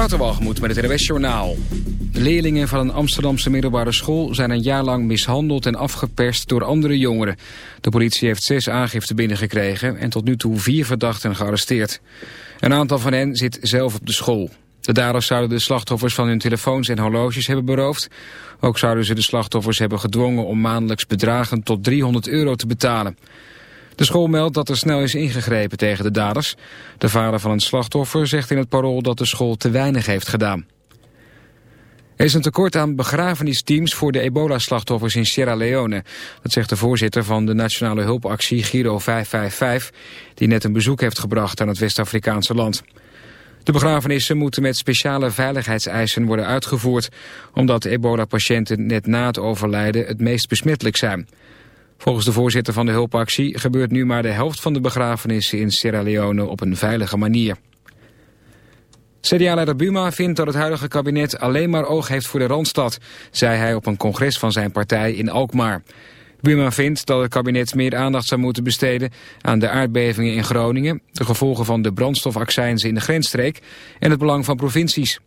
Waterwalgemoed met het RWS Journaal. Leerlingen van een Amsterdamse middelbare school zijn een jaar lang mishandeld en afgeperst door andere jongeren. De politie heeft zes aangiften binnengekregen en tot nu toe vier verdachten gearresteerd. Een aantal van hen zit zelf op de school. De daders zouden de slachtoffers van hun telefoons en horloges hebben beroofd. Ook zouden ze de slachtoffers hebben gedwongen om maandelijks bedragen tot 300 euro te betalen. De school meldt dat er snel is ingegrepen tegen de daders. De vader van een slachtoffer zegt in het parool dat de school te weinig heeft gedaan. Er is een tekort aan begrafenisteams voor de ebola-slachtoffers in Sierra Leone. Dat zegt de voorzitter van de nationale hulpactie Giro 555... die net een bezoek heeft gebracht aan het West-Afrikaanse land. De begrafenissen moeten met speciale veiligheidseisen worden uitgevoerd... omdat ebola-patiënten net na het overlijden het meest besmettelijk zijn... Volgens de voorzitter van de hulpactie gebeurt nu maar de helft van de begrafenissen in Sierra Leone op een veilige manier. CDA-leider Buma vindt dat het huidige kabinet alleen maar oog heeft voor de Randstad, zei hij op een congres van zijn partij in Alkmaar. Buma vindt dat het kabinet meer aandacht zou moeten besteden aan de aardbevingen in Groningen, de gevolgen van de brandstofaccijnzen in de grensstreek en het belang van provincies.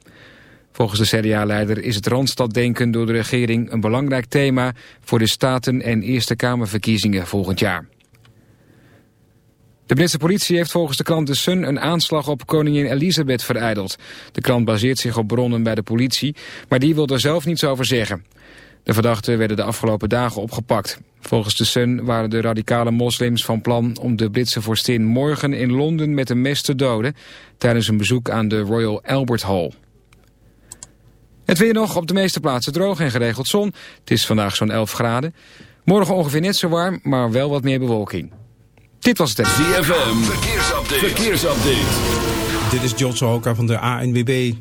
Volgens de CDA-leider is het Randstaddenken door de regering een belangrijk thema voor de Staten- en Eerste Kamerverkiezingen volgend jaar. De Britse politie heeft volgens de krant The Sun een aanslag op koningin Elizabeth vereideld. De krant baseert zich op bronnen bij de politie, maar die wil er zelf niets over zeggen. De verdachten werden de afgelopen dagen opgepakt. Volgens The Sun waren de radicale moslims van plan om de Britse vorstin morgen in Londen met een mes te doden tijdens een bezoek aan de Royal Albert Hall. Het weer nog op de meeste plaatsen droog en geregeld zon. Het is vandaag zo'n 11 graden. Morgen ongeveer net zo warm, maar wel wat meer bewolking. Dit was het. ZFM, verkeersupdate. verkeersupdate. Dit is John Sohoka van de ANWB.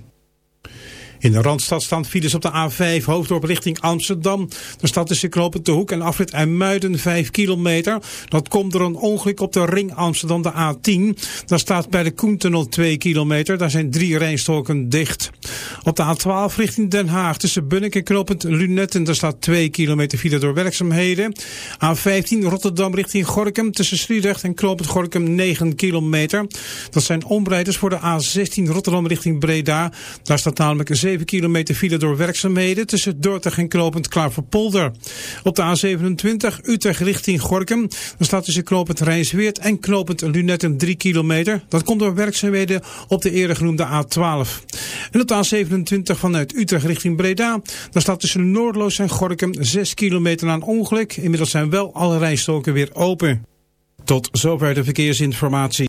In de Randstad staan files op de A5 hoofddorp richting Amsterdam. Er staat tussen knopen de Hoek en afrit en Muiden 5 kilometer. Dat komt door een ongeluk op de ring Amsterdam de A10. Daar staat bij de Koentunnel 2 kilometer. Daar zijn drie rijstroken dicht. Op de A12 richting Den Haag tussen Bunnik en knooppunt Lunetten. Daar staat 2 kilometer file door werkzaamheden. A15 Rotterdam richting Gorkum tussen Sliedrecht en knooppunt Gorkum 9 kilometer. Dat zijn omrijders voor de A16 Rotterdam richting Breda. Daar staat namelijk een 7 kilometer file door werkzaamheden tussen Dordrecht en Knopend Klaverpolder. Op de A27 Utrecht richting Gorkum. Dan staat tussen Knopend Rijnsweert en Knopend Lunetten 3 kilometer. Dat komt door werkzaamheden op de eerder genoemde A12. En op de A27 vanuit Utrecht richting Breda. Dan staat tussen Noordloos en Gorkum 6 kilometer aan ongeluk. Inmiddels zijn wel alle rijstoken weer open. Tot zover de verkeersinformatie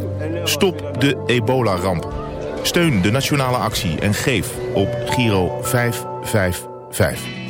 Stop de ebola-ramp. Steun de nationale actie en geef op Giro 555.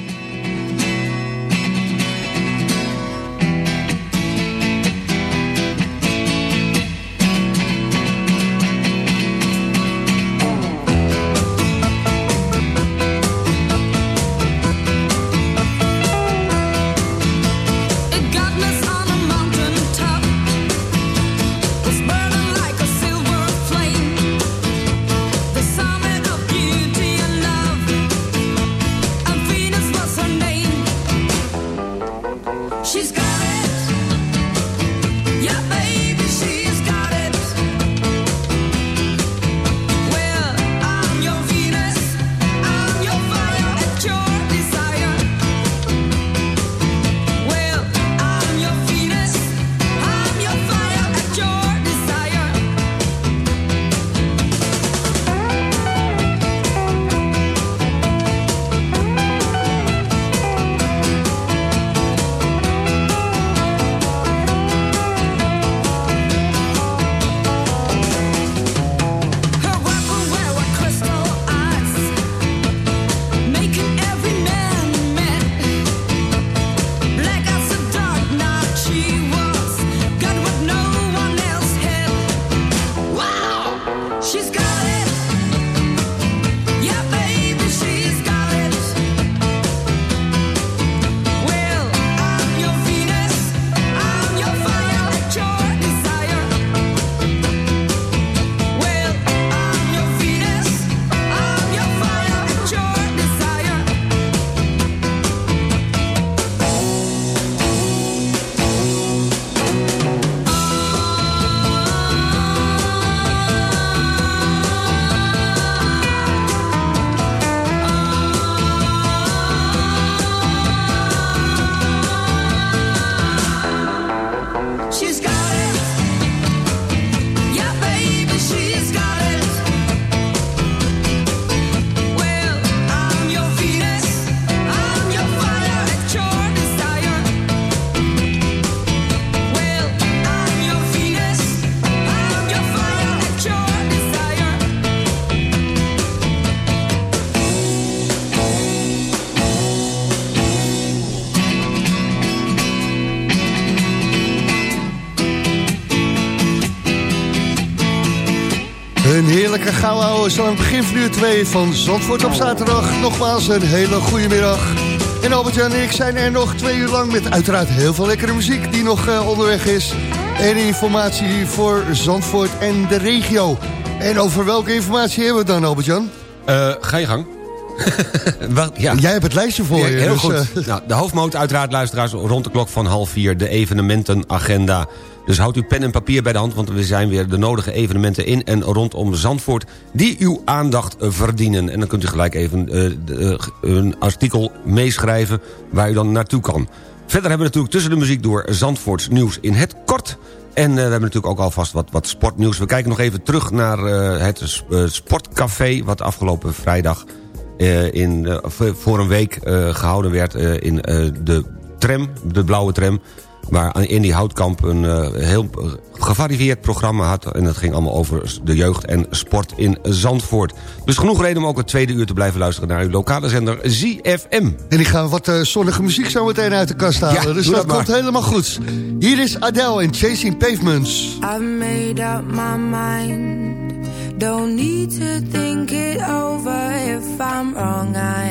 Het begin van uur 2 van Zandvoort op zaterdag. Nogmaals een hele goede middag. En Albert-Jan en ik zijn er nog twee uur lang met uiteraard heel veel lekkere muziek die nog uh, onderweg is. En informatie voor Zandvoort en de regio. En over welke informatie hebben we het dan, Albert-Jan? Uh, ga je gang. ja. Jij hebt het lijstje voor je. Heel dus, goed. Uh... Nou, de hoofdmoot uiteraard luisteraars rond de klok van half vier. De evenementenagenda. Dus houd uw pen en papier bij de hand... want we zijn weer de nodige evenementen in en rondom Zandvoort... die uw aandacht verdienen. En dan kunt u gelijk even uh, een artikel meeschrijven... waar u dan naartoe kan. Verder hebben we natuurlijk tussen de muziek door Zandvoorts nieuws in het kort... En uh, we hebben natuurlijk ook alvast wat, wat sportnieuws. We kijken nog even terug naar het sportcafé... wat afgelopen vrijdag in, voor een week gehouden werd in de tram, de blauwe tram waar die Houtkamp een uh, heel gevarieerd programma had... en het ging allemaal over de jeugd en sport in Zandvoort. Dus genoeg reden om ook het tweede uur te blijven luisteren... naar uw lokale zender ZFM. En die gaan wat uh, zonnige muziek zo meteen uit de kast halen. Ja, dus dat, komt helemaal goed. Hier is Adele in Chasing Pavements. I've made up my mind Don't need to think it over If I'm wrong, I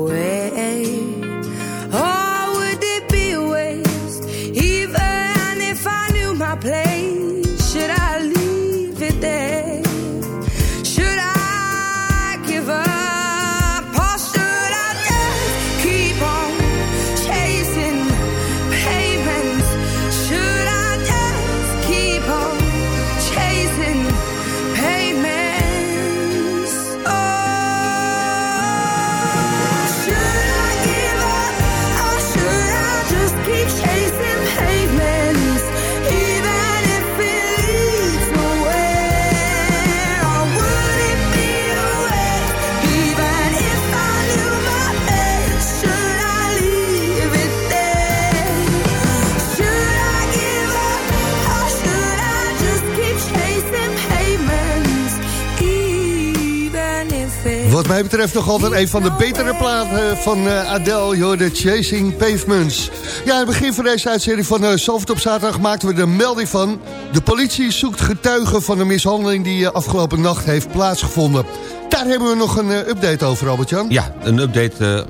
Mij betreft nog altijd een van de betere platen van eh, Adele, joh, de Chasing Pavements. Ja, aan het begin van deze uitzending van uh, op zaterdag maakten we de melding van... de politie zoekt getuigen van de mishandeling die eh, afgelopen nacht heeft plaatsgevonden. Daar hebben we nog een update over, Albert-Jan. Ja, een update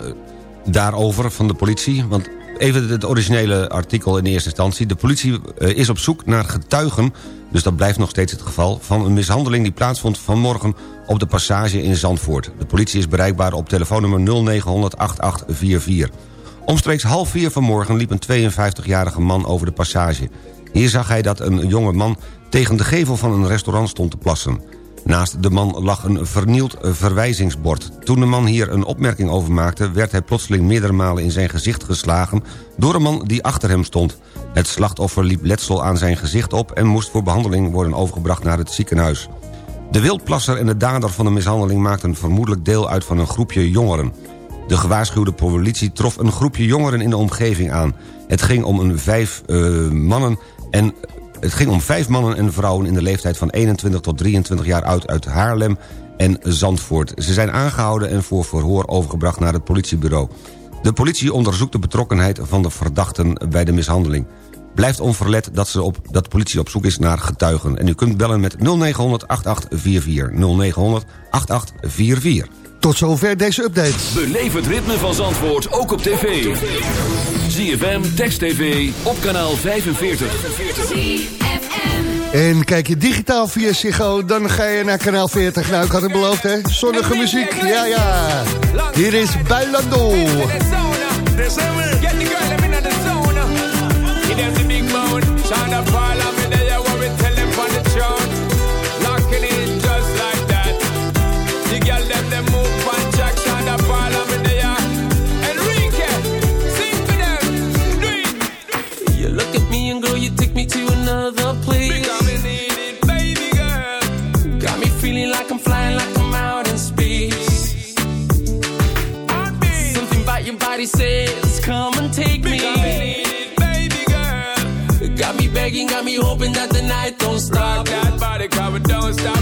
daarover van de politie. Want even het originele artikel in eerste instantie. De politie eh, is op zoek naar getuigen... dus dat blijft nog steeds het geval... van een mishandeling die plaatsvond vanmorgen op de passage in Zandvoort. De politie is bereikbaar op telefoonnummer 0900 8844. Omstreeks half vier vanmorgen liep een 52-jarige man over de passage. Hier zag hij dat een jonge man tegen de gevel van een restaurant stond te plassen. Naast de man lag een vernield verwijzingsbord. Toen de man hier een opmerking over maakte... werd hij plotseling meerdere malen in zijn gezicht geslagen... door een man die achter hem stond. Het slachtoffer liep letsel aan zijn gezicht op... en moest voor behandeling worden overgebracht naar het ziekenhuis. De wildplasser en de dader van de mishandeling... maakten vermoedelijk deel uit van een groepje jongeren. De gewaarschuwde politie trof een groepje jongeren in de omgeving aan. Het ging om een vijf eh, mannen en het ging om vijf mannen en vrouwen in de leeftijd van 21 tot 23 jaar oud uit Haarlem en Zandvoort. Ze zijn aangehouden en voor verhoor overgebracht naar het politiebureau. De politie onderzoekt de betrokkenheid van de verdachten bij de mishandeling. Blijft onverlet dat, ze op, dat de politie op zoek is naar getuigen. En u kunt bellen met 0900 8844. 0900 8844. Tot zover deze update. Beleef het ritme van Zandvoort ook op tv. ZFM, Text TV, op kanaal 45. En kijk je digitaal via Ziggo, dan ga je naar kanaal 40. Nou, ik had het beloofd, hè? Zonnige muziek, ja, ja. Hier is Bailando. Get the girl, let me know the zone. Give them the big bone. Me to another place. Because me baby girl. Got me feeling like I'm flying, like I'm out in space. Something about your body says, come and take me. Because me baby girl. Got me begging, got me hoping that the night don't stop. Rock that body, we don't stop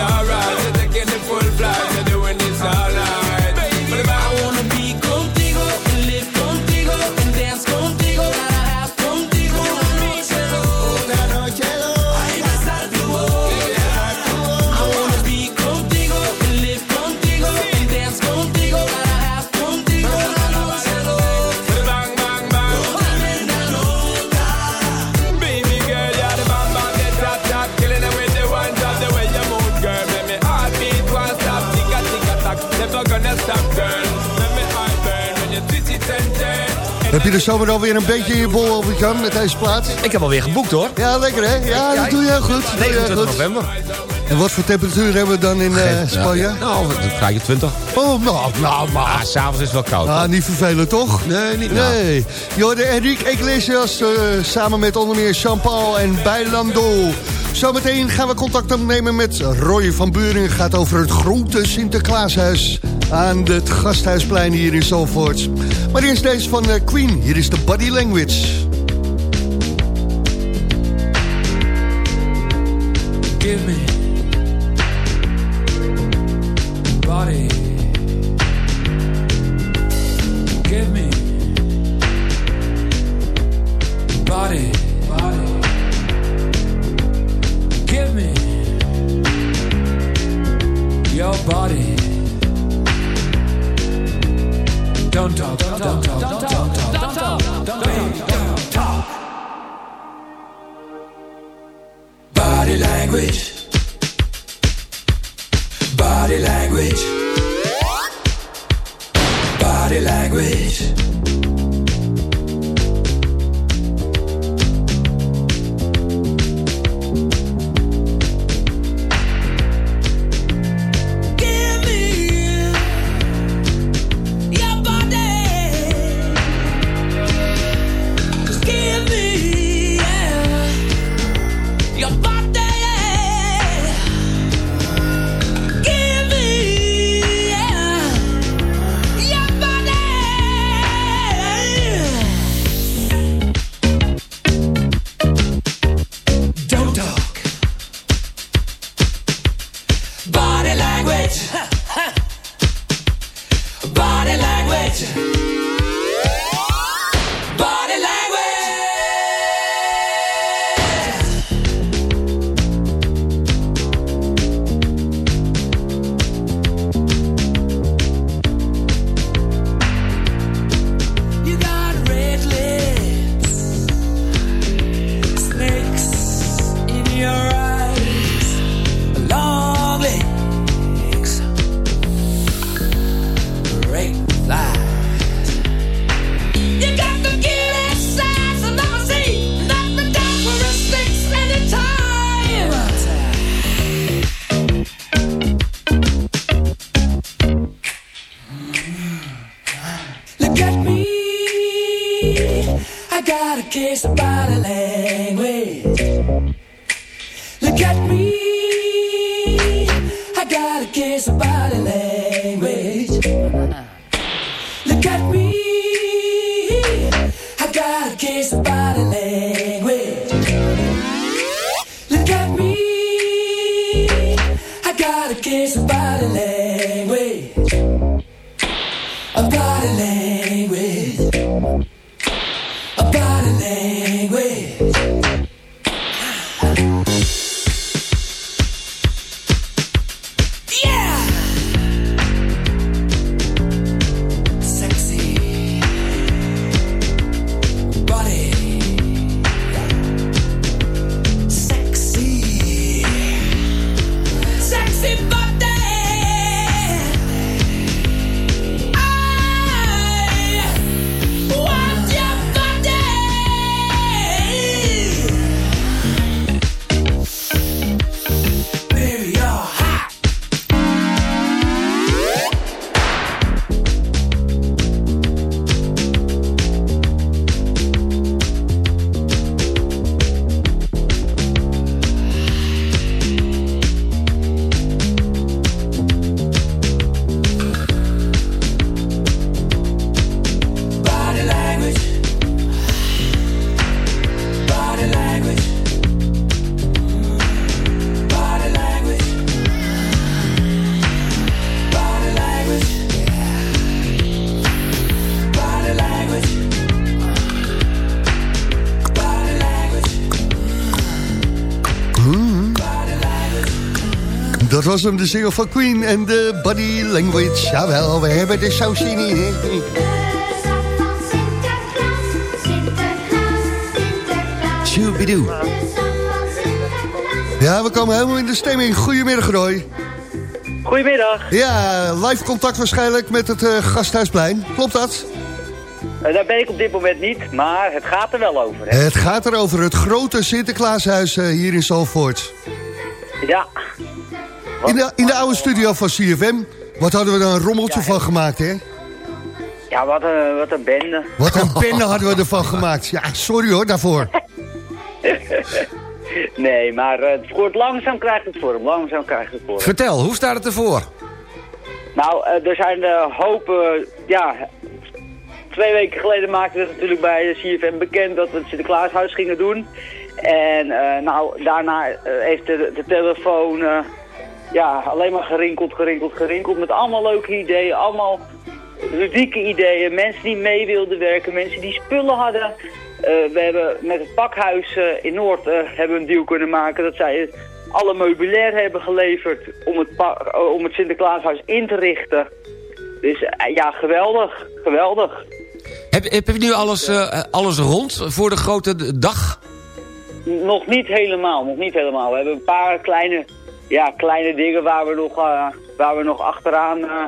alright. je er zomer alweer een beetje in je bol over, Jan, met deze plaats? Ik heb alweer geboekt, hoor. Ja, lekker, hè? Ja, dat doe je heel goed. 29 november. En wat voor temperatuur hebben we dan in eh, Spanje? Nou, je 20. Oh, nou, nou, maar. Ah, S'avonds is het wel koud. Ah, niet vervelend, toch? Nee, niet nou. Nee. Jorde Enrique Iglesias eh, samen met onder meer Jean-Paul en Bijlandol. Zometeen gaan we contact opnemen met Roy van Buren. Gaat over het grote Sinterklaashuis aan het Gasthuisplein hier in Zalvoort. Maar eerst deze van eh, Queen, hier is de Body Language. Don't talk, don't talk, don't talk, don't talk, don't talk, don't talk, don't talk. Body language. Body language. Body language get me. Was hem, de single van Queen en de body language. Jawel, we hebben de saus in. hè. Shoobidoe. Ja, we komen helemaal in de stemming. Goedemiddag, Roy. Goedemiddag. Ja, live contact waarschijnlijk met het eh, Gasthuisplein. Klopt dat? Eh, daar ben ik op dit moment niet, maar het gaat er wel over. Hè? Het gaat er over het grote Sinterklaashuis eh, hier in Zalvoort. Ja. In de, in de oude studio van CFM. Wat hadden we er een rommeltje van gemaakt, hè? Ja, wat een, wat een bende. Wat een bende hadden we ervan gemaakt. Ja, sorry hoor, daarvoor. nee, maar eh, het wordt langzaam krijgt het vorm. Langzaam krijgt het vorm. Vertel, hoe staat het ervoor? Nou, eh, er zijn de hopen, ja... Twee weken geleden maakten we het natuurlijk bij CFM bekend dat we het Sinterklaashuis gingen doen. En eh, nou, daarna eh, heeft de, de telefoon eh, ja, alleen maar gerinkeld, gerinkeld, gerinkeld. Met allemaal leuke ideeën, allemaal ludieke ideeën. Mensen die mee wilden werken, mensen die spullen hadden. Eh, we hebben met het pakhuis eh, in Noord eh, hebben we een deal kunnen maken dat zij alle meubilair hebben geleverd om het, om het Sinterklaashuis in te richten. Dus ja, geweldig, geweldig. Heb, heb je nu alles, alles rond voor de grote dag? Nog niet helemaal, nog niet helemaal. We hebben een paar kleine, ja, kleine dingen waar we nog, eh, waar we nog achteraan, eh,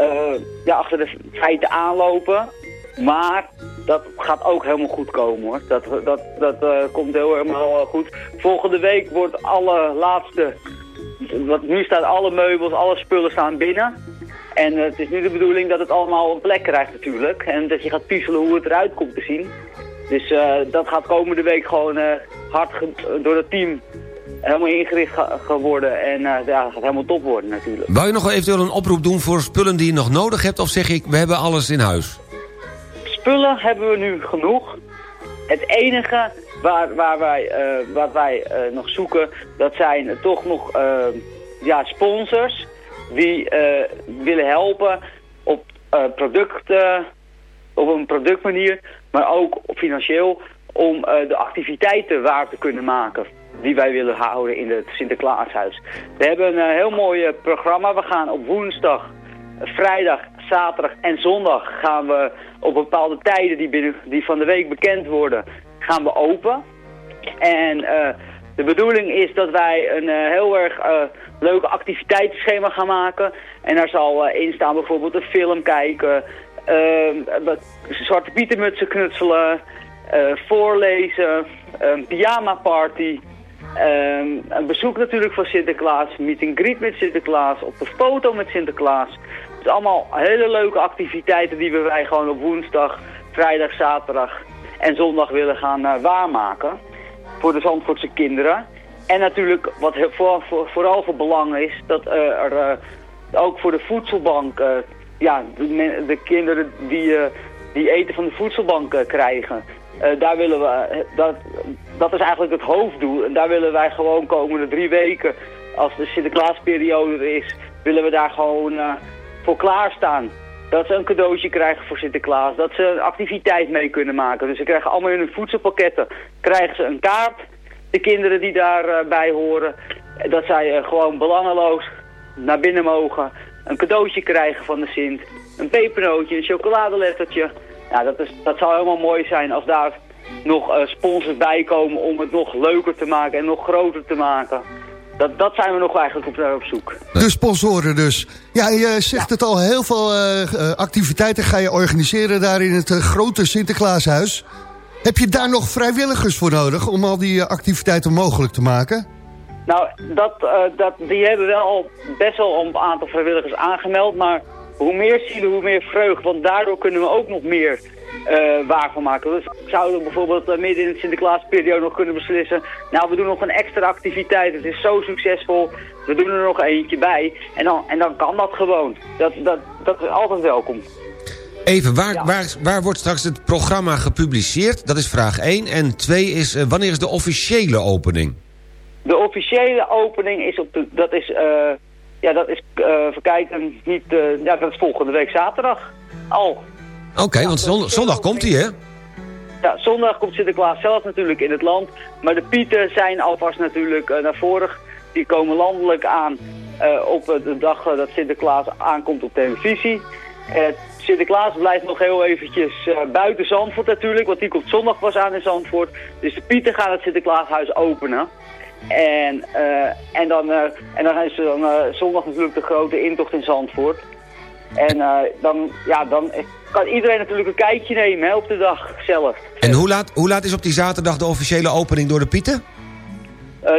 eh, ja, achter de feiten aanlopen. Maar dat gaat ook helemaal goed komen hoor. Dat, dat, dat komt heel helemaal goed. Volgende week wordt alle laatste, wat nu staat alle meubels, alle spullen staan binnen. En het is nu de bedoeling dat het allemaal een plek krijgt natuurlijk. En dat je gaat puzzelen hoe het eruit komt te zien. Dus dat gaat komende week gewoon hard door het team helemaal ingericht geworden. En eh, ja, gaat helemaal top worden natuurlijk. Wou je nog wel eventueel een oproep doen voor spullen die je nog nodig hebt? Of zeg ik, we hebben alles in huis? Spullen hebben we nu genoeg. Het enige waar, waar wij, eh, wat wij eh, nog zoeken, dat zijn toch nog ja, sponsors die willen helpen op, producten, op een productmanier, maar ook financieel om de activiteiten waar te kunnen maken die wij willen houden in het Sinterklaashuis. We hebben een eh, heel mooi eh, programma. We gaan op woensdag, vrijdag, zaterdag en zondag gaan we op bepaalde tijden die, die van de week bekend worden, gaan we open. En eh, de bedoeling is dat wij een heel erg eh, leuke activiteitsschema gaan maken. En daar zal in staan bijvoorbeeld een film kijken, zwarte pietermutsen knutselen, voorlezen, een pyjama party. Ehm, een bezoek natuurlijk van Sinterklaas, meet and greet met Sinterklaas, op de foto met Sinterklaas. zijn allemaal hele leuke activiteiten die wij gewoon op woensdag, vrijdag, zaterdag en zondag willen gaan eh, waarmaken. Voor de Zandvoortse kinderen. En natuurlijk, wat voor, voor- vooral van belang is, dat er eh, ook voor de voedselbank, eh, ja, de, kinderen die, die eten van de voedselbank krijgen. Eh, daar willen we, eh, dat, dat is eigenlijk het hoofddoel. En daar willen wij gewoon komende drie weken, als de Sinterklaasperiode er is, willen we daar gewoon eh, voor klaarstaan. Dat ze een cadeautje krijgen voor Sinterklaas. Dat ze een activiteit mee kunnen maken. Dus ze krijgen allemaal in hun voedselpakketten krijgen ze een kaart. De kinderen die daarbij horen. Dat zij gewoon belangeloos naar binnen mogen. Een cadeautje krijgen van de Sint. Een pepernootje, een chocoladelettertje. Ja, dat, is, dat zou helemaal mooi zijn als daar nog eh, sponsors bij komen om het nog leuker te maken en nog groter te maken. Dat, dat zijn we nog eigenlijk op, op zoek. De sponsoren dus. Ja, je zegt het al, heel veel eh, eh, activiteiten ga je organiseren daar in het eh, grote Sinterklaashuis. Heb je daar nog vrijwilligers voor nodig om al die eh, activiteiten mogelijk te maken? Nou, dat, eh, dat, die hebben wel al best wel een aantal vrijwilligers aangemeld, maar hoe meer zielen, hoe meer vreugd, want daardoor kunnen we ook nog meer eh waar van maken. Dus zouden we bijvoorbeeld eh, midden in de Sinterklaasperiode nog kunnen beslissen, nou we doen nog een extra activiteit, het is zo succesvol, we doen er nog eentje bij en dan, en dan kan dat gewoon. Dat, dat, dat is altijd welkom. Even, waar, waar, waar wordt straks het programma gepubliceerd? Dat is vraag 1. En 2 is, eh, wanneer is de officiële opening? De officiële opening is op de, dat is, ja, dat is, eh even kijken, niet, eh, ja, dat is volgende week zaterdag al. Oké, want zondag, zondag komt hij, hè? Ja, zondag komt Sinterklaas zelf natuurlijk in het land. Maar de pieten zijn alvast natuurlijk eh, naar voren. Die komen landelijk aan eh, op eh, de dag eh, dat Sinterklaas aankomt op televisie. Eh, Sinterklaas blijft nog heel eventjes eh, buiten Zandvoort natuurlijk. Want die komt zondag pas aan in Zandvoort. Dus de pieten gaan het Sinterklaashuis openen. En, eh, en, dan, eh, en dan is er dan, eh, zondag natuurlijk de grote intocht in Zandvoort. En dan, ja, dan kan iedereen natuurlijk een kijkje nemen hè, op de dag zelf. En hoe laat, hoe laat is op die zaterdag de officiële opening door de Pieten?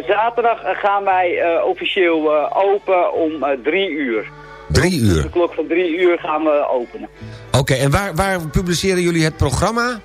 Zaterdag gaan wij officieel open om drie uur. Drie uur. De klok van drie uur gaan we openen. Oké, en waar, waar publiceren jullie het programma?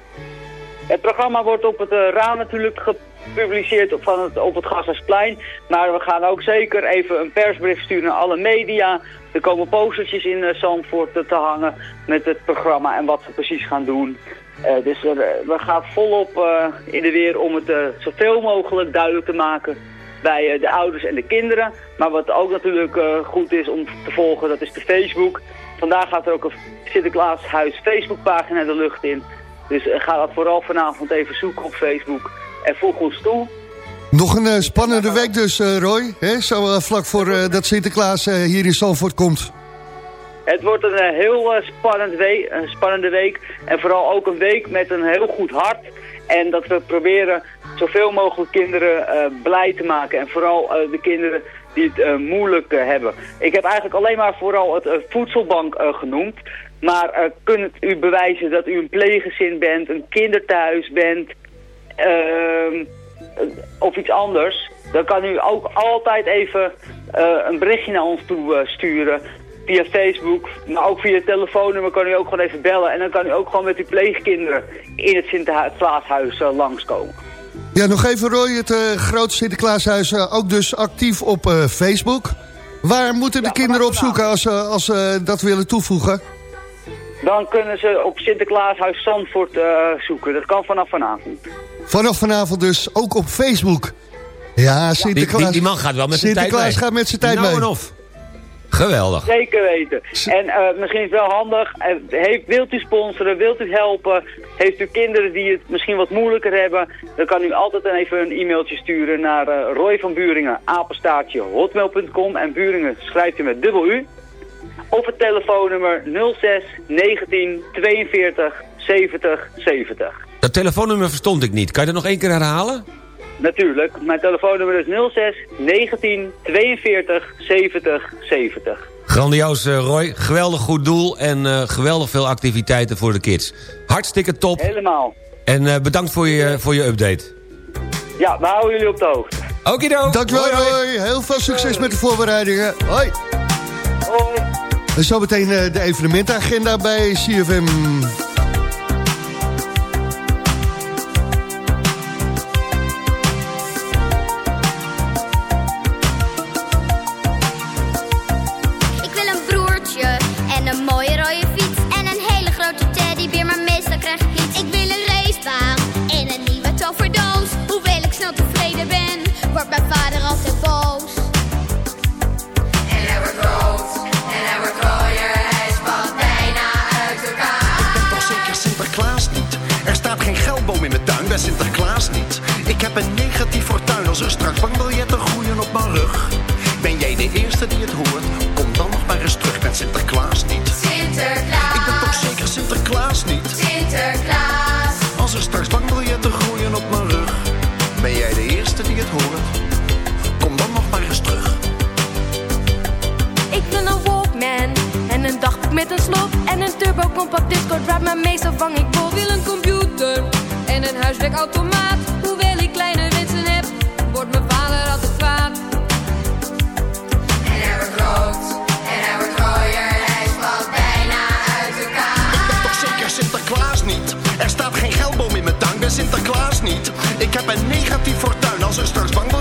Het programma wordt op het raam natuurlijk gepubliceerd op, van het, op het. Maar we gaan ook zeker even een persbericht sturen naar alle media. Er komen postertjes in uh, Zandvoort te hangen met het programma en wat we precies gaan doen. Eh, dus we gaan volop eh, in de weer om het eh, zoveel mogelijk duidelijk te maken bij eh, de ouders en de kinderen. Maar wat ook natuurlijk eh, goed is om te volgen, dat is de Facebook. Vandaag gaat er ook een Sinterklaashuis Facebookpagina de lucht in. Dus eh, ga dat vooral vanavond even zoeken op Facebook. En volg ons toe. Nog een eh, spannende week dus, eh, Roy. Hè? Zo eh, vlak voor dat Sinterklaas hier in Zandvoort komt. Het wordt een heel spannend week, een spannende week. En vooral ook een week met een heel goed hart. En dat we proberen zoveel mogelijk kinderen blij te maken. En vooral de kinderen die het moeilijk hebben. Ik heb eigenlijk alleen maar vooral het voedselbank genoemd. Maar kunt u bewijzen dat u een pleeggezin bent, een kinderthuis bent... ehm, eh, of iets anders... dan kan u ook altijd even eh, een berichtje naar ons toe eh, sturen via Facebook, maar ook via het telefoonnummer kan u ook gewoon even bellen. En dan kan u ook gewoon met uw pleegkinderen in het Sinterklaashuis uh, langskomen. Ja, nog even Roy, het eh, grote Sinterklaashuis uh, ook dus actief op uh, Facebook. Waar moeten de ja, kinderen op zoeken als, als ze dat willen toevoegen? Dan kunnen ze op Sinterklaashuis Zandvoort uh, zoeken. Dat kan vanaf vanavond. Vanaf vanavond dus ook op Facebook. Ja, Sinterklaas. Die, die, die man gaat wel met zijn tijd mee. Sinterklaas gaat met zijn tijd nou mee. En of. Geweldig. Zeker weten. En uh, misschien is het wel handig. Uh, heeft, wilt u sponsoren, wilt u helpen? Heeft u kinderen die het misschien wat moeilijker hebben? Dan kan u altijd even een e-mailtje sturen naar uh, Roy van Buringen, apenstaartje hotmail.com. En Buringen schrijft u met dubbel U. Of het telefoonnummer 06 19 42 70 70. Dat telefoonnummer verstond ik niet. Kan je dat nog één keer herhalen? Natuurlijk. Mijn telefoonnummer is 06 19 42 70 70. Grandioos, uh, Roy. Geweldig goed doel en uh, geweldig veel activiteiten voor de kids. Hartstikke top. Helemaal. En uh, bedankt voor je, voor je update. Ja, we houden jullie op de hoogte. Okido. Dankjewel, Roy. Heel veel succes met de voorbereidingen. Hoi. Hoi. En zometeen eh, de evenementenagenda bij CFM. Ik wil een broertje en een mooie rode fiets en een hele grote teddybeer, maar meestal krijg ik niets. Ik wil een racebaan en een nieuwe toverdoos. Hoewel ik snel tevreden ben, wordt mijn vader altijd boos. Geldboom in mijn tuin bij Sinterklaas niet. Ik heb een negatief fortuin als er straks bankbiljetten groeien op mijn rug. Ben jij de eerste die het hoort? Kom dan nog maar eens terug met Sinterklaas niet. Sinterklaas. Ik ben toch zeker Sinterklaas niet? Sinterklaas. Als er straks bankbiljetten groeien op mijn rug. Ben jij de eerste die het hoort? Kom dan nog maar eens terug. Ik wil een Walkman en een dagboek met een slot en een turbo compact discord waar maar meestal vang ik bol. wil een computer en een huiswerkautomaat. Hoewel ik kleine wensen heb, wordt mijn vader altijd kwaad. En hij wordt rood en hij wordt rooier, hij valt bijna uit elkaar. Ik ben toch zeker Sinterklaas niet? Er staat geen geldboom in mijn tuin, ben Sinterklaas niet. Ik heb een negatief fortuin als er straks bankbiljetten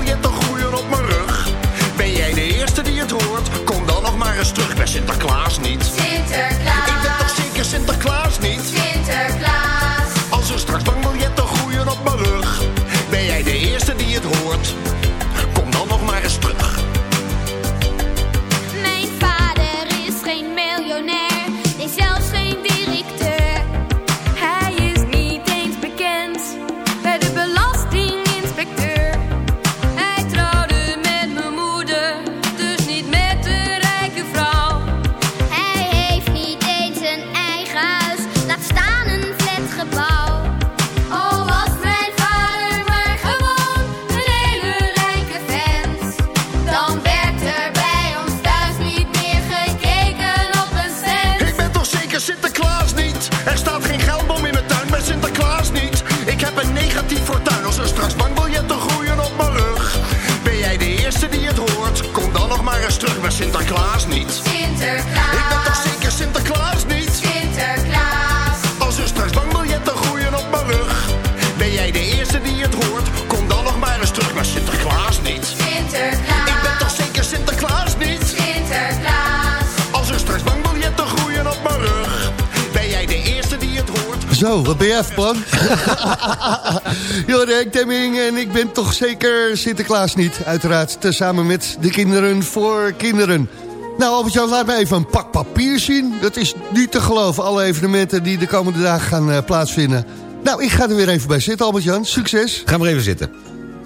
zeker Sinterklaas niet. Uiteraard, tezamen met de kinderen voor kinderen. Nou, Albert-Jan, laat me even een pak papier zien. Dat is niet te geloven, alle evenementen die de komende dagen gaan eh, plaatsvinden. Nou, ik ga er weer even bij zitten, Albert-Jan. Succes. Gaan we even zitten.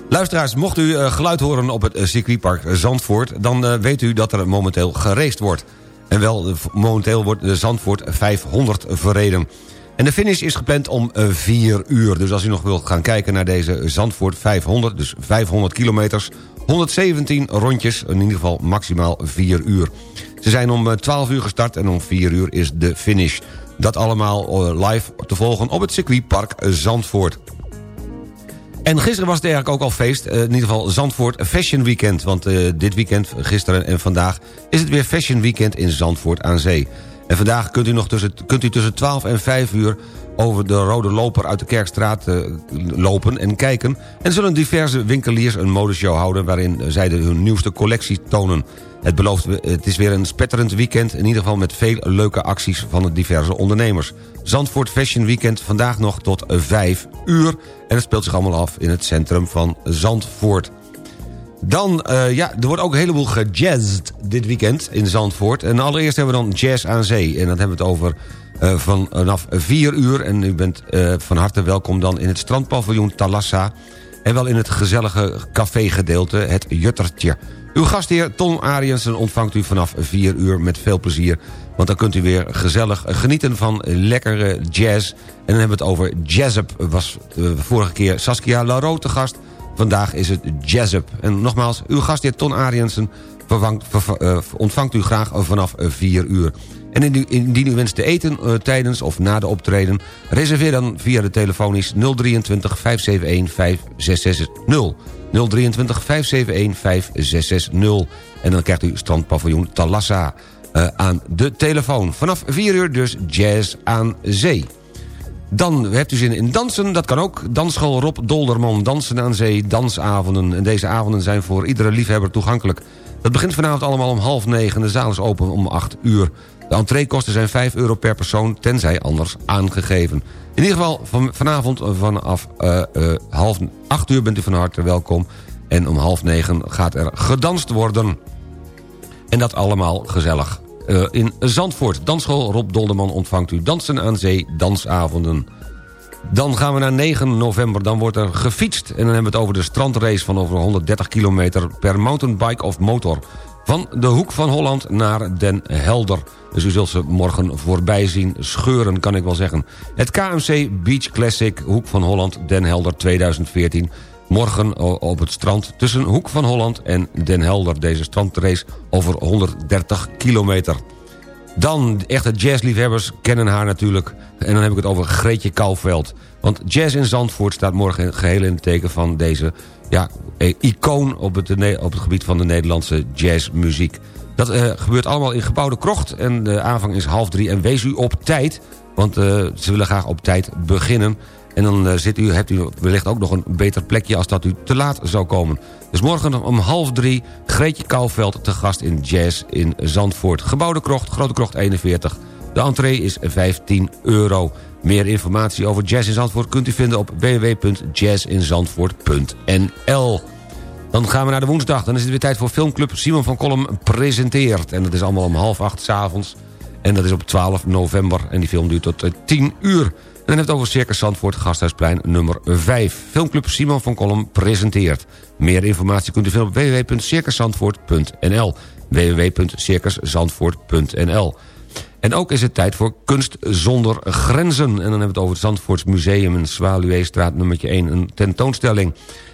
Luisteraars, mocht u eh, geluid horen op het eh, circuitpark Zandvoort... dan weet u dat er momenteel geraced wordt. En wel, momenteel wordt de Zandvoort 500 verreden. En de finish is gepland om 4 uur. Dus als u nog wilt gaan kijken naar deze Zandvoort 500... dus 500 kilometers, 117 rondjes, in ieder geval maximaal 4 uur. Ze zijn om eh, 12 uur gestart en om 4 uur is de finish. Dat allemaal eh, live te volgen op het circuitpark Zandvoort. En gisteren was het eigenlijk ook al feest. eh, in ieder geval Zandvoort Fashion Weekend. Want eh, dit weekend, gisteren en vandaag... is het weer Fashion Weekend in Zandvoort aan Zee. En vandaag kunt u, nog tussen, kunt u tussen 12 en 5 uur... over de rode loper uit de Kerkstraat eh, lopen en kijken. En zullen diverse winkeliers een modeshow houden... waarin zij de, hun nieuwste collectie tonen. Het, belooft, het is weer een spetterend weekend... in ieder geval met veel leuke acties van de diverse ondernemers. Zandvoort Fashion Weekend vandaag nog tot 5 uur. En het speelt zich allemaal af in het centrum van Zandvoort. Dan, eh, ja, er wordt ook een heleboel gejazzed dit weekend in Zandvoort. En allereerst hebben we dan Jazz aan Zee. En dan hebben we het over eh, van, vanaf 4 uur. En u bent eh, van harte welkom dan in het strandpaviljoen Talassa. En wel in het gezellige cafégedeelte, het Juttertje. Uw gastheer Ton Ariensen ontvangt u vanaf 4 uur met veel plezier. Want dan kunt u weer gezellig genieten van lekkere jazz. En dan hebben we het over Jazzup. Was vorige keer Saskia Laro te gast. Vandaag is het Jazzup. En nogmaals, uw gastheer Ton Ariensen eh, ontvangt u graag vanaf 4 uur. En indien u- wenst te eten eh, tijdens of na de optreden... reserveer dan via de telefonisch 023 571 5660. 023 571 5660. En dan krijgt u strandpaviljoen Talassa. eh, aan de telefoon. Vanaf 4 uur dus jazz aan zee. Dan hebt u zin in dansen, dat kan ook. Dansschool Rob Dolderman, dansen aan zee, dansavonden. En deze avonden zijn voor iedere liefhebber toegankelijk. Dat begint vanavond allemaal om half negen. De zaal is open om 8 uur. De entreekosten zijn 5 euro per persoon, tenzij anders aangegeven. In ieder geval van, vanavond vanaf eh, half 8 uur bent u van harte welkom. En om half negen gaat er gedanst worden. En dat allemaal gezellig. Eh, in Zandvoort, dansschool Rob Dolderman ontvangt u dansen aan zee, dansavonden. Dan gaan we naar 9 november, dan wordt er gefietst. En dan hebben we het over de strandrace van over 130 kilometer... per mountainbike of motor. Van de Hoek van Holland naar Den Helder. Dus u zult ze morgen voorbij zien scheuren, kan ik wel zeggen. Het KMC Beach Classic Hoek van Holland Den Helder 2014... Morgen op het strand tussen Hoek van Holland en Den Helder. Deze strandrace over 130 kilometer. Dan, echte jazzliefhebbers kennen haar natuurlijk. En dan heb ik het over Greetje Kouwveld. Want Jazz in Zandvoort staat morgen geheel in het teken van deze... Ja, eh, icoon op het, op het gebied van de Nederlandse jazzmuziek. Dat eh, gebeurt allemaal in gebouwde krocht. En de aanvang is half drie. En wees u op tijd, want eh, ze willen graag op tijd beginnen. En dan eh, zit u, hebt u wellicht ook nog een beter plekje... als dat u te laat zou komen. Dus morgen om half drie Greetje Kouwveld te gast in Jazz in Zandvoort. Gebouwde krocht, Grote Krocht 41. De entree is 15 euro. Meer informatie over Jazz in Zandvoort kunt u vinden op www.jazzinzandvoort.nl. Dan gaan we naar de woensdag. Dan is het weer tijd voor filmclub Simon van Kolm presenteert. En dat is allemaal om half acht s'avonds. En dat is op 12 november. En die film duurt tot eh, 10 uur. Dan heeft het over Circus Zandvoort, Gasthuisplein nummer 5. Filmclub Simon van Kolm presenteert. Meer informatie kunt u vinden op www.circuszandvoort.nl www.circuszandvoort.nl En ook is het tijd voor Kunst zonder Grenzen. En dan hebben we het over het Zandvoorts Museum in Zwaluweestraat nummertje 1. Een tentoonstelling.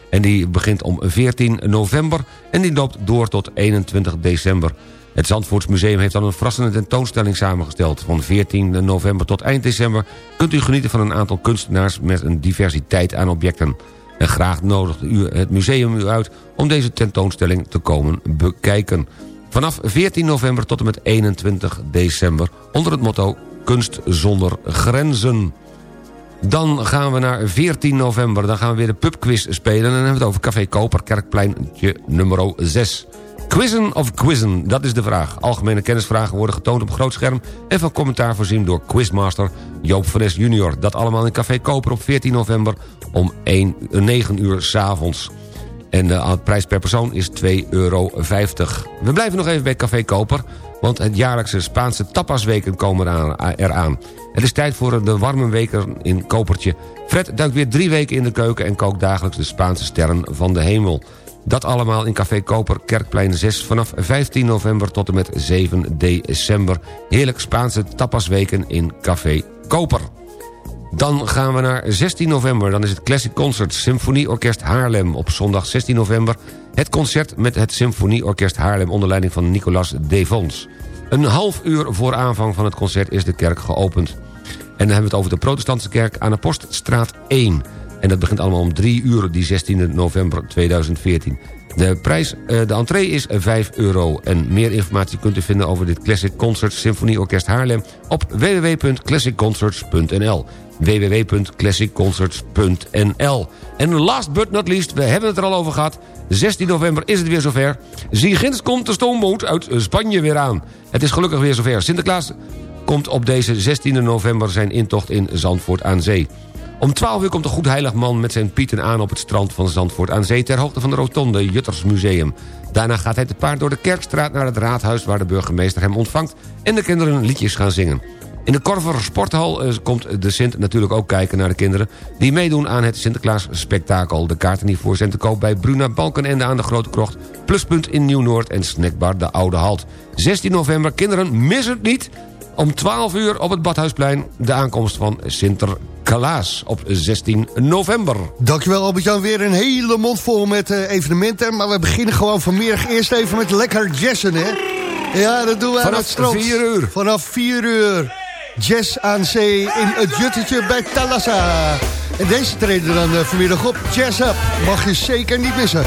En die begint om 14 november en die loopt door tot 21 december. Het Zandvoorts Museum heeft dan een verrassende tentoonstelling samengesteld. Van 14 november tot eind december kunt u genieten van een aantal kunstenaars... met een diversiteit aan objecten. En graag nodigt u het museum u uit om deze tentoonstelling te komen bekijken. Vanaf 14 november tot en met 21 december onder het motto Kunst zonder grenzen. Dan gaan we naar 14 november. Dan gaan we weer de pubquiz spelen. En dan hebben we het over Café Koper, Kerkpleintje nummer 6. Quizzen of quizzen, dat is de vraag. Algemene kennisvragen worden getoond op groot scherm... en van commentaar voorzien door quizmaster Joop van Es junior. Dat allemaal in Café Koper op 14 november om 1, 9 uur s'avonds. En de prijs per persoon is 2,50 euro. We blijven nog even bij Café Koper... want het jaarlijkse Spaanse tapasweken komen eraan. eraan. Het is tijd voor de warme weken in Kopertje. Fred duikt weer drie weken in de keuken... en kookt dagelijks de Spaanse sterren van de hemel. Dat allemaal in Café Koper, Kerkplein 6... vanaf 15 november tot en met 7 december. Heerlijk Spaanse tapasweken in Café Koper. Dan gaan we naar 16 november. Dan is het Classic Concert Symfonieorkest Haarlem. Op zondag 16 november het concert met het Symfonieorkest Haarlem... onder leiding van Nicolas Devons. Een half uur voor aanvang van het concert is de kerk geopend. En dan hebben we het over de protestantse kerk aan de Poststraat 1. En dat begint allemaal om 3 uur, die 16 november 2014. De prijs, eh, de entree is 5 euro. En meer informatie kunt u vinden over dit Classic Concert Symfonieorkest Haarlem... op www.classicconcerts.nl www.classicconcerts.nl En last but not least, we hebben het er al over gehad... 16 november is het weer zover. Ziegins komt de stoomboot uit Spanje weer aan. Het is gelukkig weer zover. Sinterklaas komt op deze 16 november zijn intocht in Zandvoort aan Zee. Om 12 uur komt de goedheilig man met zijn pieten aan op het strand van Zandvoort aan Zee... ter hoogte van de rotonde Juttersmuseum. Daarna gaat hij te paard door de Kerkstraat naar het raadhuis... waar de burgemeester hem ontvangt en de kinderen liedjes gaan zingen. In de Korver Sporthal eh, komt de Sint natuurlijk ook kijken naar de kinderen... die meedoen aan het Sinterklaas Spektakel. De kaarten hiervoor zijn te koop bij Bruna Balkenende aan de Grote Krocht... Pluspunt in Nieuw-Noord en Snackbar de Oude Halt. 16 november, kinderen, mis het niet... Om 12 uur op het Badhuisplein de aankomst van Sinterklaas op 16 november. Dankjewel Albert-Jan, weer een hele mond vol met eh, evenementen. Maar we beginnen gewoon vanmiddag eerst even met lekker jazzen, hè? Ja, dat doen we aan Vanaf het strand. 4 uur. Vanaf 4 uur. Jazz aan zee in het Juttetje bij Talassa. En deze treden dan eh, vanmiddag op. Jazz Up. Mag je zeker niet missen.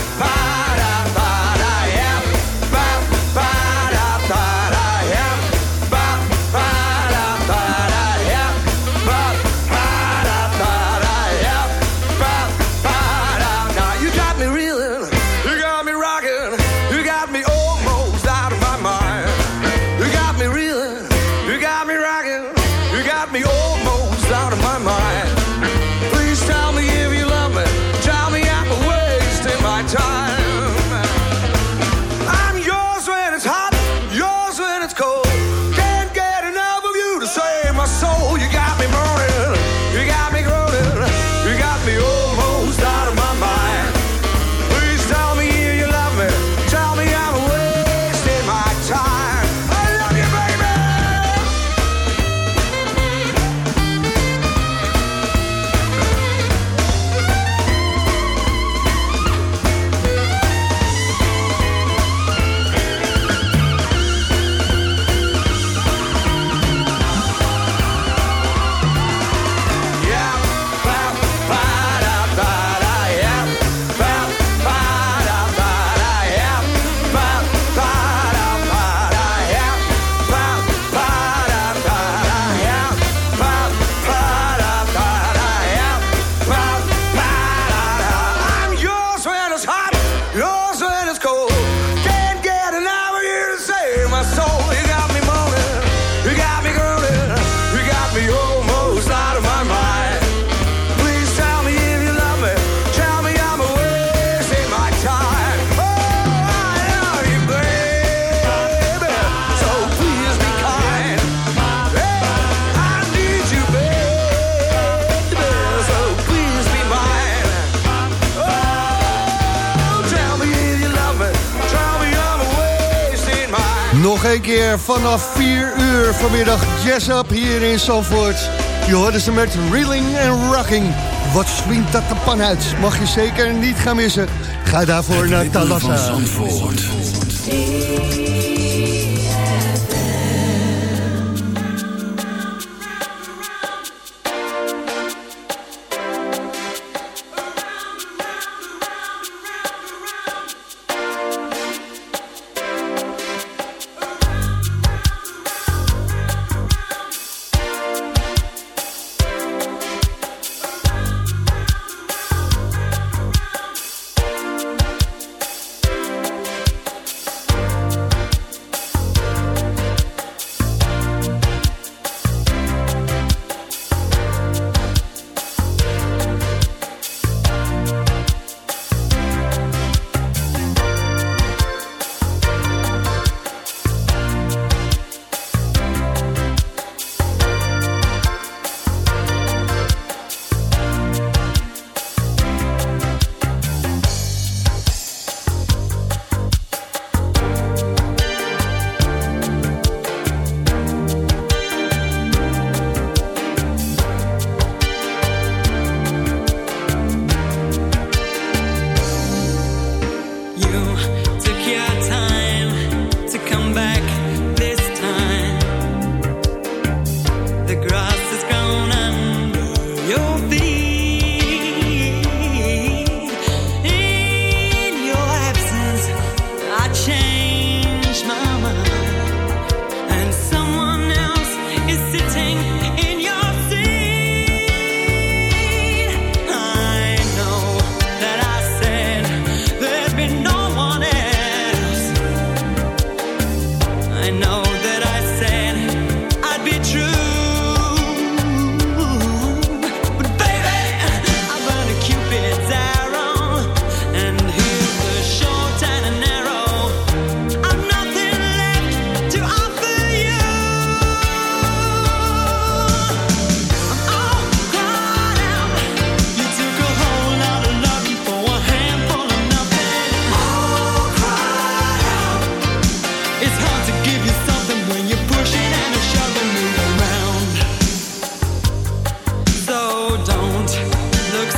vanaf 4 uur vanmiddag jazz up hier in Zandvoort. Je hoorde ze met reeling en rocking. Wat swingt dat de pan uit? Mag je zeker niet gaan missen. Ga daarvoor naar Talassa.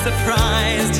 surprised.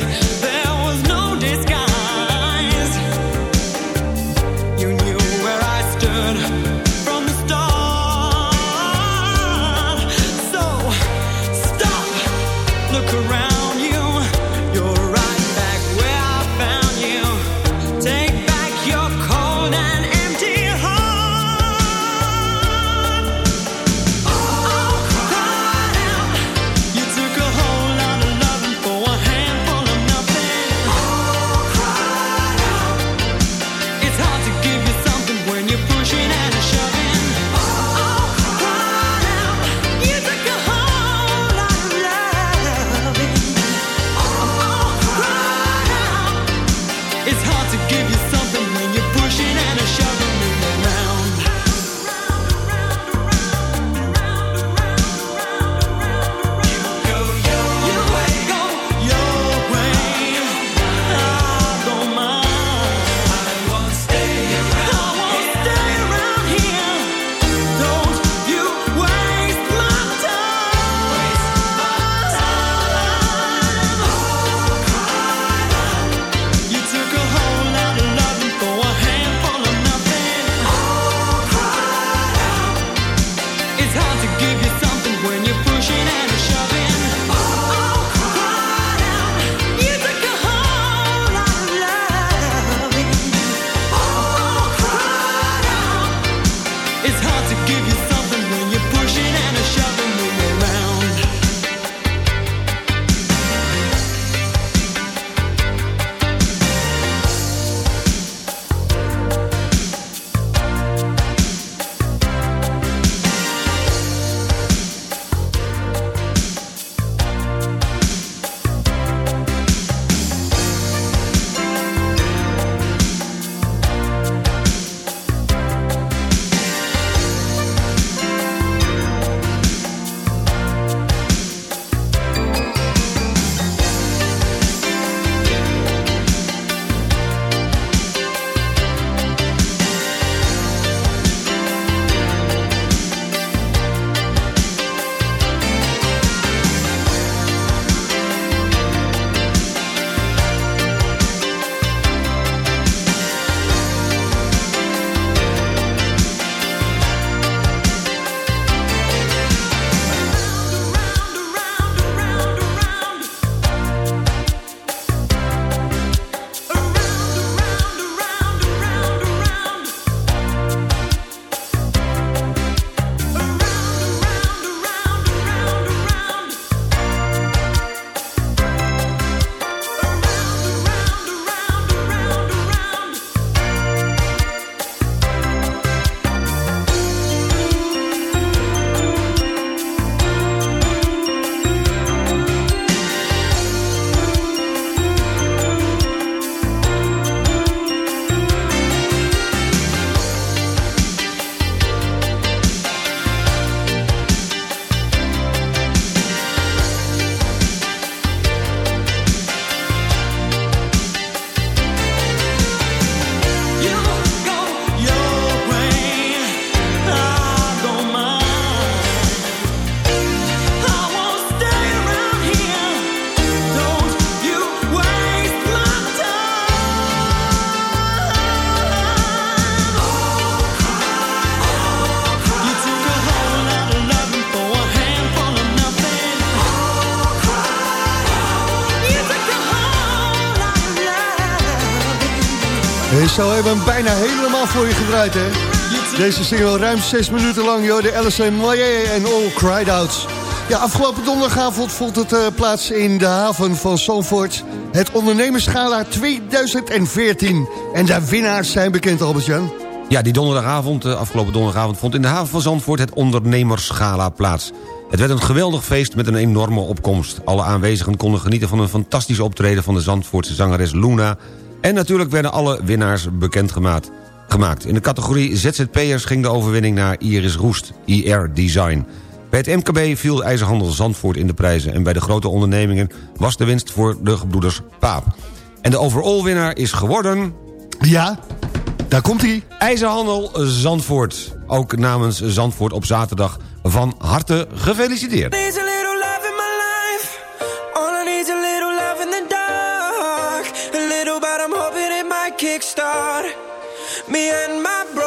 Zo hebben we hem bijna helemaal voor je gedraaid, hè? Deze single ruim zes minuten lang, joh. De Alison Moyer en All Cried Out. Ja, afgelopen donderdagavond vond het eh, plaats in de haven van Zandvoort. Het ondernemerschala 2014. En de winnaars zijn bekend, Albert-Jan. Ja, die donderdagavond, eh, afgelopen donderdagavond... vond in de haven van Zandvoort het ondernemersgala plaats. Het werd een geweldig feest met een enorme opkomst. Alle aanwezigen konden genieten van een fantastisch optreden... van de Zandvoortse zangeres Luna... en natuurlijk werden alle winnaars bekendgemaakt. Gemaakt. In de categorie ZZP'ers ging de overwinning naar Iris Roest, IR Design. Bij het MKB viel IJzerhandel Zandvoort in de prijzen... en bij de grote ondernemingen was de winst voor de gebroeders Paap. En de overall-winnaar is geworden... Ja, daar komt hij. IJzerhandel Zandvoort. Ook namens Zandvoort op zaterdag van harte gefeliciteerd. It might kickstart. Me and my broken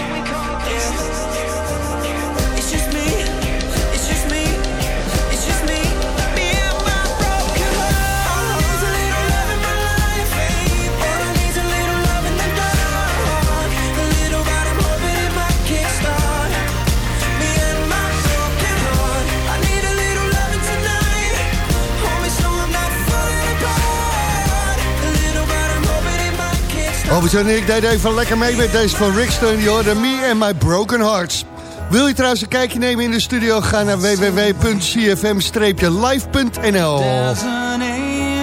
Albert en ik deden even lekker mee met deze van Rickstone. Je hoorde Me and My Broken Hearts. Wil je trouwens een kijkje nemen in de studio? Ga naar www.cfm-live.nl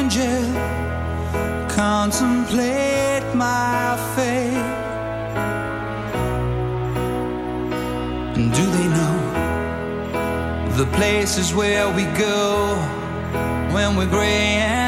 angel contemplate my fate. Do they know the places where we go when we're gray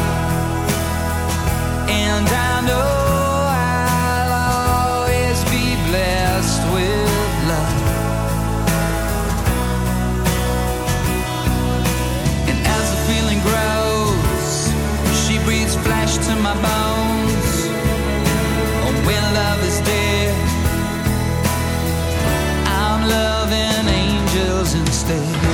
angels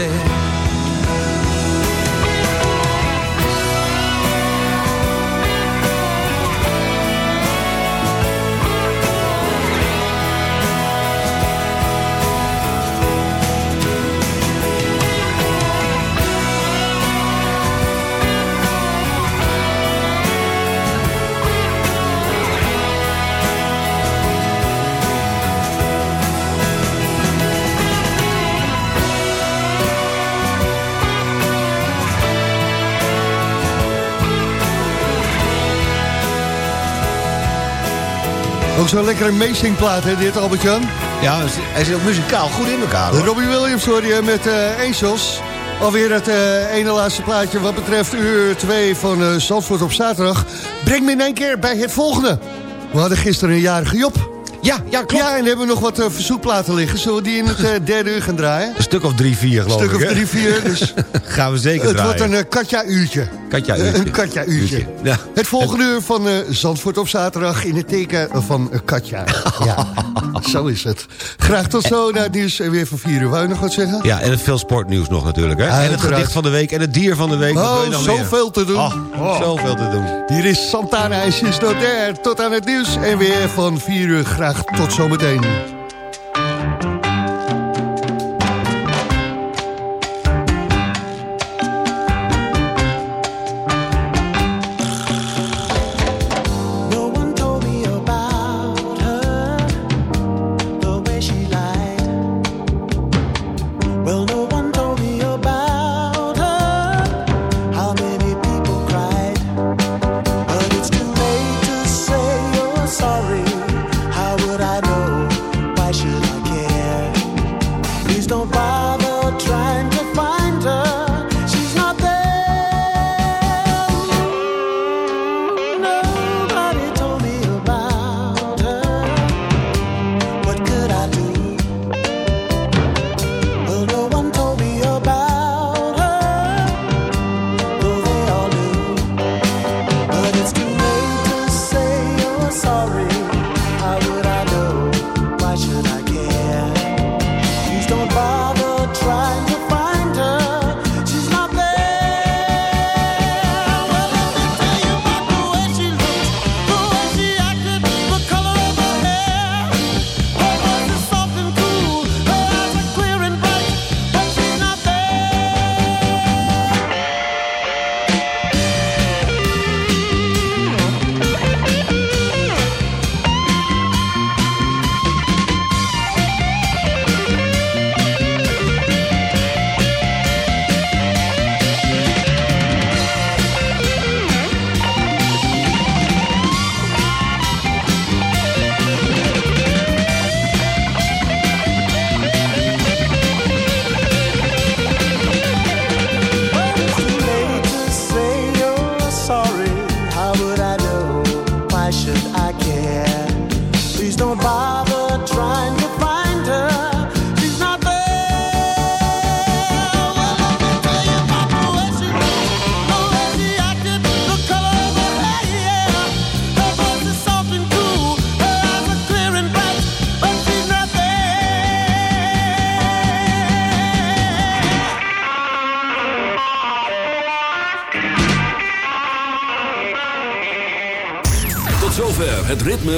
angels zo'n lekkere meezingplaat, hè, dit Albert-Jan? Ja, hij zit ook muzikaal goed in elkaar. hoor. Robbie Williams hoor je met eh Angels. Alweer het eh, ene laatste plaatje wat betreft uur 2 van Zandvoort op zaterdag. Breng me in één keer bij het volgende. We hadden gisteren een jarige Job. Ja, ja, klopt. Ja, en hebben we nog wat eh, verzoekplaten liggen. Zullen we die in het derde uur gaan draaien? Een stuk of drie, vier geloof stuk ik. of hè? drie, vier. Dus Gaan we zeker het draaien. wordt een Katja-uurtje. Katja-uurtje. Een Katja-uurtje. Ja. Het volgende uur van eh, Zandvoort op zaterdag in het teken van eh, Katja. Ja, zo is het. Graag tot zo naar het nieuws en weer van vier uur. Wou je nog wat zeggen? Ja, en het veel sportnieuws nog natuurlijk. Hè? En het gedicht van de week en het dier van de week. Oh, meer? zoveel te doen. Oh, Zoveel te doen. Hier is Santana en There. Tot aan het nieuws en weer van 4 uur. Graag tot zometeen.